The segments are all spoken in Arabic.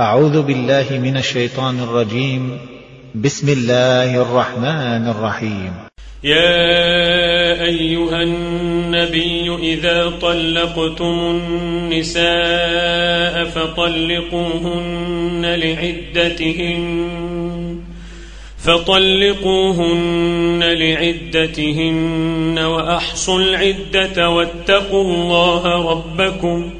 أعوذ بالله من الشيطان الرجيم. بسم الله الرحمن الرحيم. يا أيها النبي إذا طلقتم النساء فطلقوهن لعدتهن فطلقوهن لعدتهن وأحصوا العدة واتقوا الله ربكم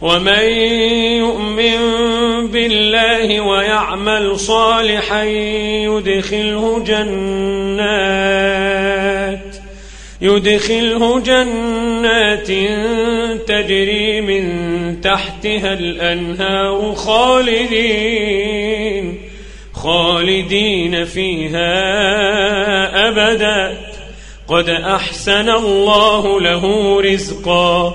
ومن يؤمن بالله ويعمل صالحا يدخله جنات يدخله جنات تجري من تحتها الأنهار خالدين خالدين فيها أبدا. قد أحسن الله له رزقا.